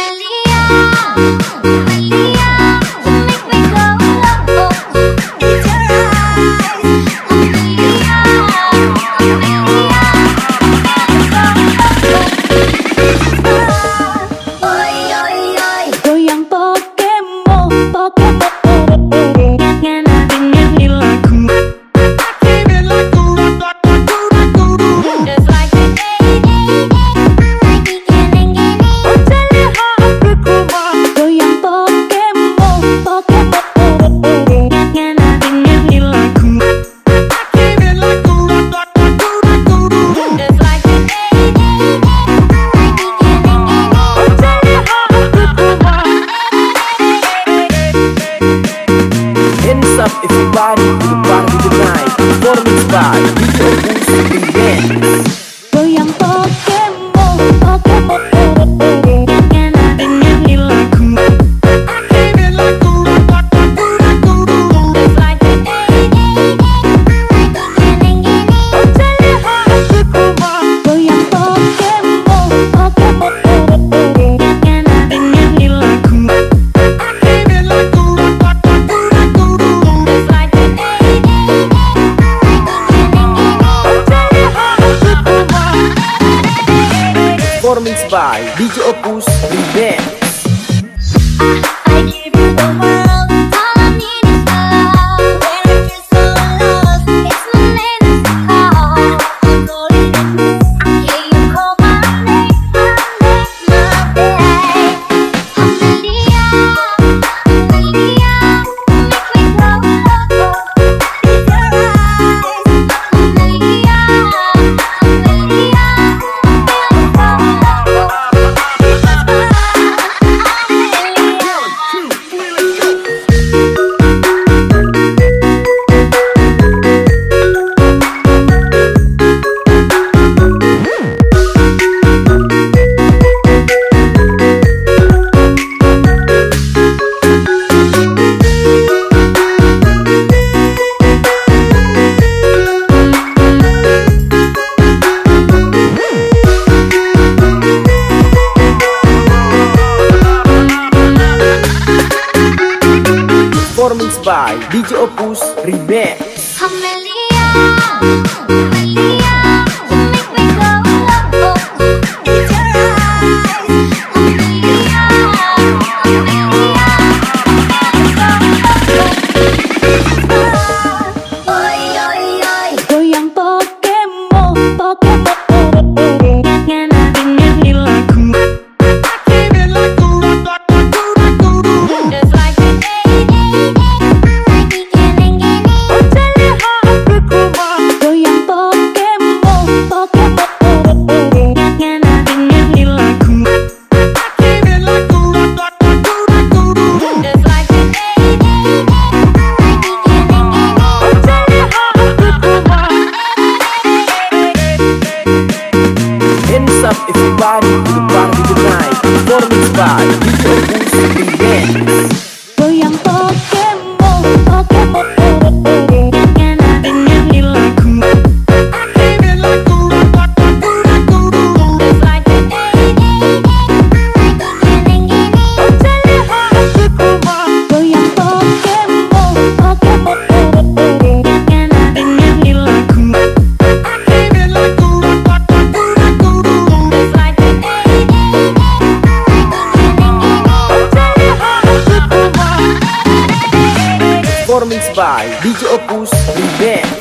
Camellia. Diz o Opus Revenge. remix. Camellia, by DJ Opus Remix.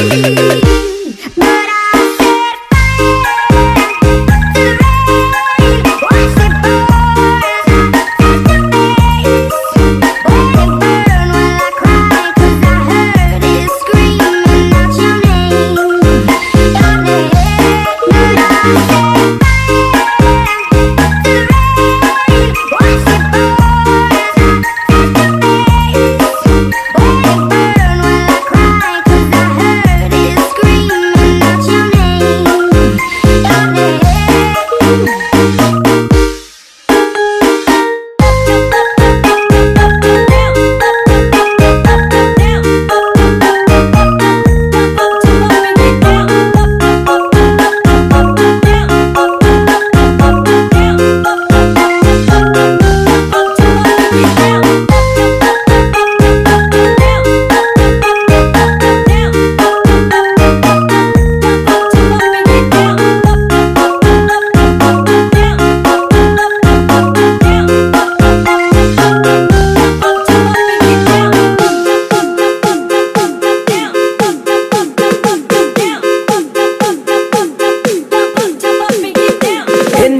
Thank you.